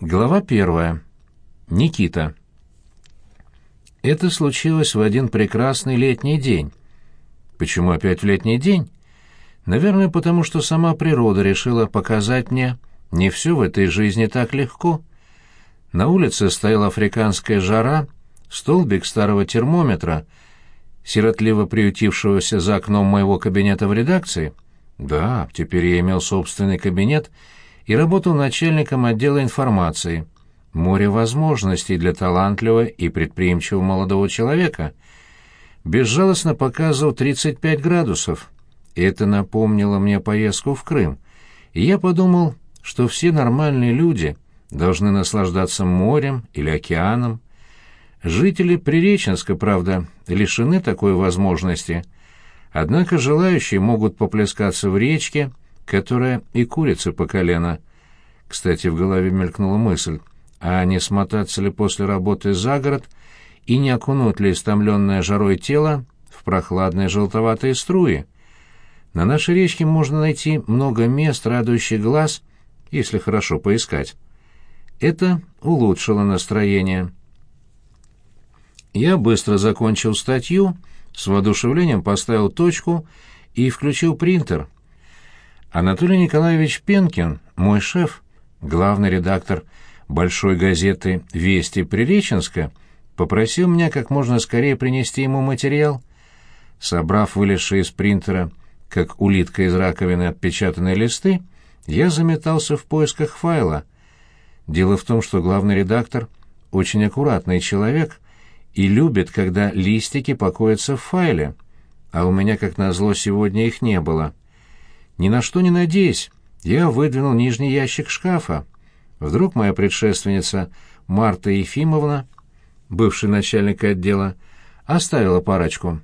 Глава первая. Никита. Это случилось в один прекрасный летний день. Почему опять в летний день? Наверное, потому что сама природа решила показать мне, не все в этой жизни так легко. На улице стояла африканская жара, столбик старого термометра, сиротливо приютившегося за окном моего кабинета в редакции. Да, теперь я имел собственный кабинет — и работал начальником отдела информации. Море возможностей для талантливого и предприимчивого молодого человека. Безжалостно показывал 35 градусов. Это напомнило мне поездку в Крым. И я подумал, что все нормальные люди должны наслаждаться морем или океаном. Жители Приреченска, правда, лишены такой возможности. Однако желающие могут поплескаться в речке, которая и курица по колено. Кстати, в голове мелькнула мысль, а не смотаться ли после работы за город и не окунуть ли истомленное жарой тело в прохладные желтоватые струи? На нашей речке можно найти много мест, радующих глаз, если хорошо поискать. Это улучшило настроение. Я быстро закончил статью, с воодушевлением поставил точку и включил принтер — Анатолий Николаевич Пенкин, мой шеф, главный редактор большой газеты «Вести Приреченска», попросил меня как можно скорее принести ему материал. Собрав вылезшие из принтера, как улитка из раковины, отпечатанные листы, я заметался в поисках файла. Дело в том, что главный редактор очень аккуратный человек и любит, когда листики покоятся в файле, а у меня, как назло, сегодня их не было. Ни на что не надеясь, я выдвинул нижний ящик шкафа. Вдруг моя предшественница Марта Ефимовна, бывший начальник отдела, оставила парочку.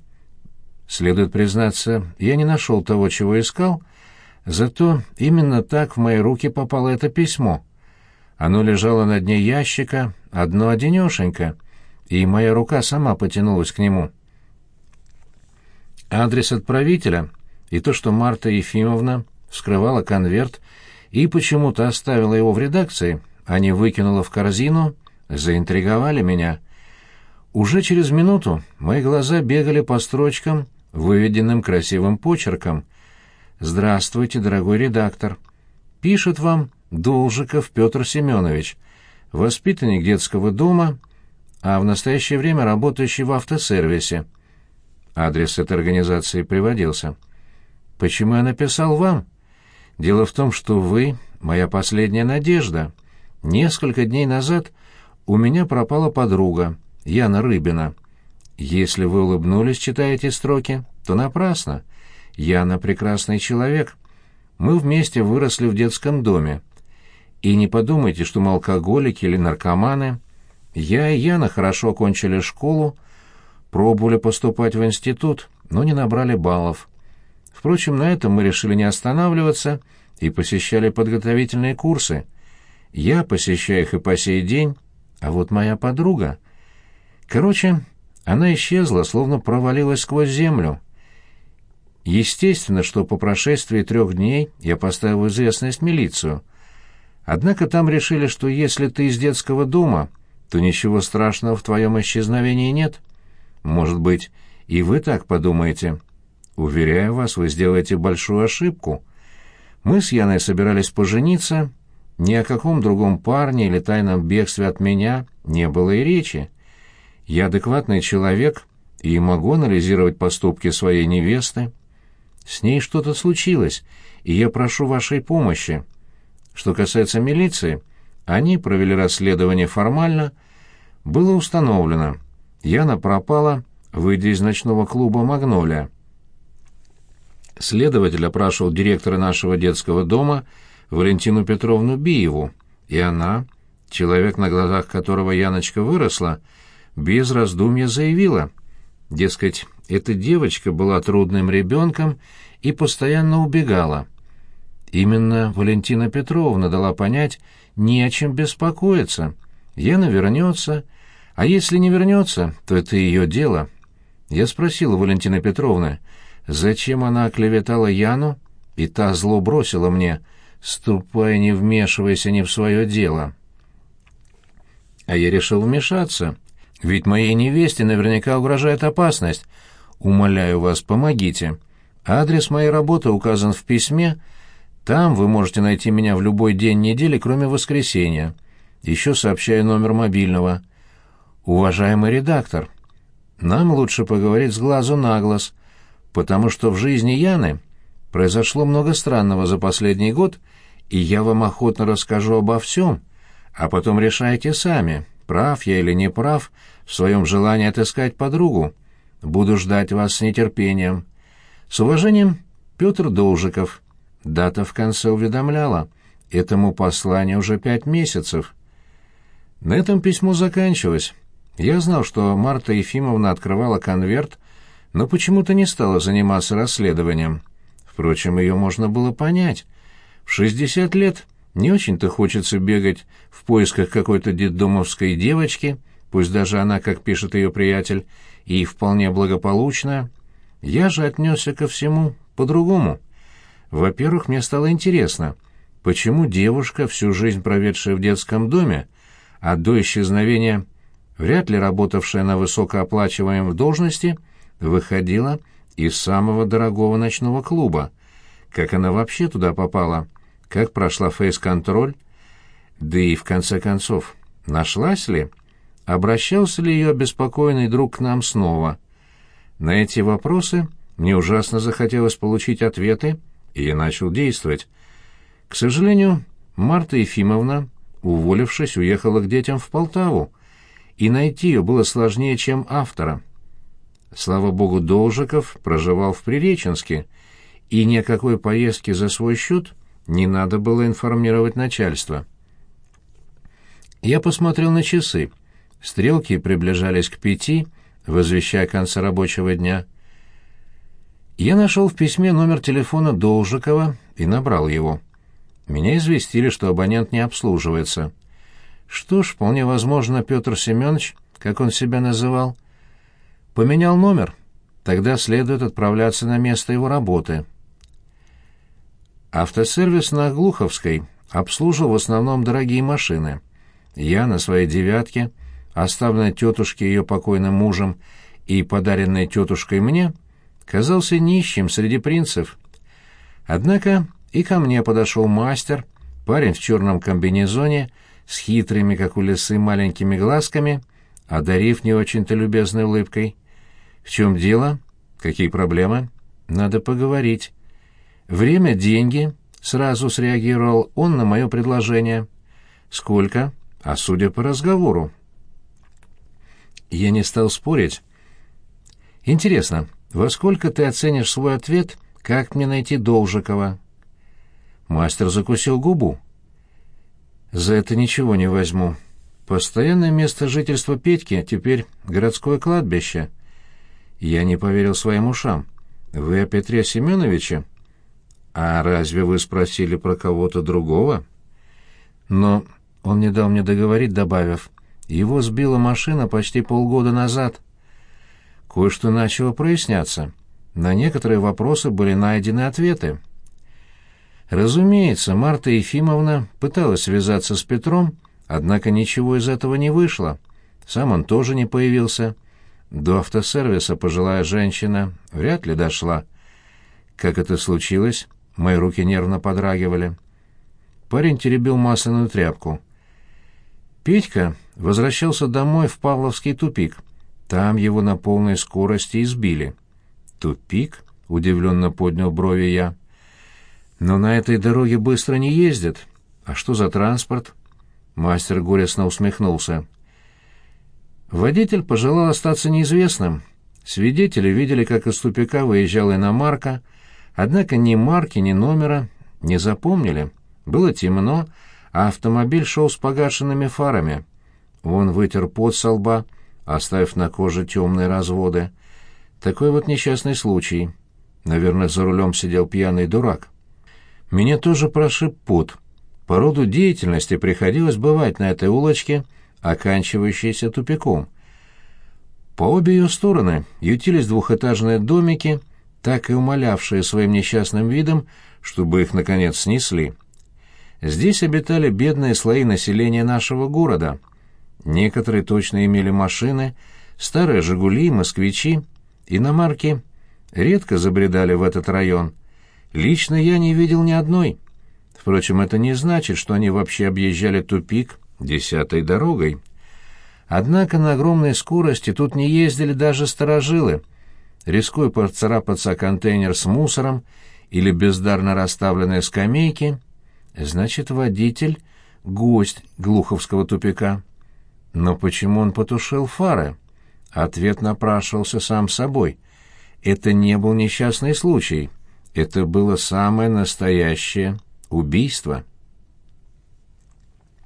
Следует признаться, я не нашел того, чего искал, зато именно так в мои руки попало это письмо. Оно лежало на дне ящика, одно-одинешенько, и моя рука сама потянулась к нему. Адрес отправителя — и то, что Марта Ефимовна вскрывала конверт и почему-то оставила его в редакции, а не выкинула в корзину, заинтриговали меня. Уже через минуту мои глаза бегали по строчкам, выведенным красивым почерком. «Здравствуйте, дорогой редактор. Пишет вам Должиков Петр Семенович, воспитанник детского дома, а в настоящее время работающий в автосервисе». Адрес этой организации приводился. Почему я написал вам? Дело в том, что вы — моя последняя надежда. Несколько дней назад у меня пропала подруга, Яна Рыбина. Если вы улыбнулись, читая эти строки, то напрасно. Яна — прекрасный человек. Мы вместе выросли в детском доме. И не подумайте, что мы алкоголики или наркоманы. Я и Яна хорошо окончили школу, пробовали поступать в институт, но не набрали баллов. Впрочем, на этом мы решили не останавливаться и посещали подготовительные курсы. Я посещаю их и по сей день, а вот моя подруга... Короче, она исчезла, словно провалилась сквозь землю. Естественно, что по прошествии трех дней я поставил в известность милицию. Однако там решили, что если ты из детского дома, то ничего страшного в твоем исчезновении нет. Может быть, и вы так подумаете». Уверяю вас, вы сделаете большую ошибку. Мы с Яной собирались пожениться, ни о каком другом парне или тайном бегстве от меня не было и речи. Я адекватный человек и могу анализировать поступки своей невесты. С ней что-то случилось, и я прошу вашей помощи. Что касается милиции, они провели расследование формально. Было установлено, Яна пропала, выйдя из ночного клуба «Магнолия». Следователь опрашивал директора нашего детского дома Валентину Петровну Биеву, и она, человек, на глазах которого Яночка выросла, без раздумья заявила, дескать, эта девочка была трудным ребенком и постоянно убегала. Именно Валентина Петровна дала понять, не о чем беспокоиться. Яна вернется, а если не вернется, то это ее дело. Я спросила Валентина Петровна, Зачем она оклеветала Яну, и та зло бросила мне «Ступай, не вмешивайся не в свое дело». А я решил вмешаться, ведь моей невесте наверняка угрожает опасность. Умоляю вас, помогите. Адрес моей работы указан в письме. Там вы можете найти меня в любой день недели, кроме воскресенья. Еще сообщаю номер мобильного. Уважаемый редактор, нам лучше поговорить с глазу на глаз, потому что в жизни Яны произошло много странного за последний год, и я вам охотно расскажу обо всем, а потом решайте сами, прав я или не прав в своем желании отыскать подругу. Буду ждать вас с нетерпением. С уважением, Петр Должиков. Дата в конце уведомляла. Этому посланию уже пять месяцев. На этом письмо заканчивалось. Я знал, что Марта Ефимовна открывала конверт, но почему-то не стала заниматься расследованием. Впрочем, ее можно было понять. В шестьдесят лет не очень-то хочется бегать в поисках какой-то детдомовской девочки, пусть даже она, как пишет ее приятель, и вполне благополучная. Я же отнесся ко всему по-другому. Во-первых, мне стало интересно, почему девушка, всю жизнь проведшая в детском доме, а до исчезновения вряд ли работавшая на высокооплачиваемой должности, выходила из самого дорогого ночного клуба. Как она вообще туда попала? Как прошла фейс-контроль? Да и, в конце концов, нашлась ли? Обращался ли ее обеспокоенный друг к нам снова? На эти вопросы мне ужасно захотелось получить ответы, и я начал действовать. К сожалению, Марта Ефимовна, уволившись, уехала к детям в Полтаву, и найти ее было сложнее, чем автора. Слава богу, Должиков проживал в Приреченске, и ни о какой поездке за свой счет не надо было информировать начальство. Я посмотрел на часы. Стрелки приближались к пяти, возвещая конца рабочего дня. Я нашел в письме номер телефона Должикова и набрал его. Меня известили, что абонент не обслуживается. Что ж, вполне возможно, Петр Семенович, как он себя называл, поменял номер. Тогда следует отправляться на место его работы. Автосервис на Глуховской обслуживал в основном дорогие машины. Я на своей «девятке», оставленной тетушке ее покойным мужем и подаренной тетушкой мне, казался нищим среди принцев. Однако и ко мне подошел мастер, парень в черном комбинезоне, с хитрыми, как у лисы, маленькими глазками, одарив не очень-то любезной улыбкой. «В чем дело? Какие проблемы? Надо поговорить». «Время — деньги», — сразу среагировал он на мое предложение. «Сколько?» «А судя по разговору». Я не стал спорить. «Интересно, во сколько ты оценишь свой ответ, как мне найти Должикова?» Мастер закусил губу. За это ничего не возьму. Постоянное место жительства Петьки теперь городское кладбище. Я не поверил своим ушам. Вы о Петре Семеновиче? А разве вы спросили про кого-то другого? Но он не дал мне договорить, добавив, его сбила машина почти полгода назад. Кое-что начало проясняться. На некоторые вопросы были найдены ответы. Разумеется, Марта Ефимовна пыталась связаться с Петром, однако ничего из этого не вышло. Сам он тоже не появился. До автосервиса пожилая женщина вряд ли дошла. Как это случилось, мои руки нервно подрагивали. Парень теребил масляную тряпку. Петька возвращался домой в Павловский тупик. Там его на полной скорости избили. «Тупик?» — удивленно поднял брови я. Но на этой дороге быстро не ездят. А что за транспорт? Мастер горестно усмехнулся. Водитель пожелал остаться неизвестным. Свидетели видели, как из тупика выезжала иномарка, однако ни марки, ни номера не запомнили. Было темно, а автомобиль шел с погашенными фарами. Он вытер пот со лба, оставив на коже темные разводы. Такой вот несчастный случай. Наверное, за рулем сидел пьяный дурак. Меня тоже прошиб пот. По роду деятельности приходилось бывать на этой улочке, оканчивающейся тупиком. По обе ее стороны ютились двухэтажные домики, так и умолявшие своим несчастным видом, чтобы их, наконец, снесли. Здесь обитали бедные слои населения нашего города. Некоторые точно имели машины, старые «Жигули», «Москвичи», иномарки редко забредали в этот район. Лично я не видел ни одной. Впрочем, это не значит, что они вообще объезжали тупик десятой дорогой. Однако на огромной скорости тут не ездили даже сторожилы. Рискуя поцарапаться контейнер с мусором или бездарно расставленные скамейки, значит, водитель — гость глуховского тупика. Но почему он потушил фары? Ответ напрашивался сам собой. Это не был несчастный случай. Это было самое настоящее убийство.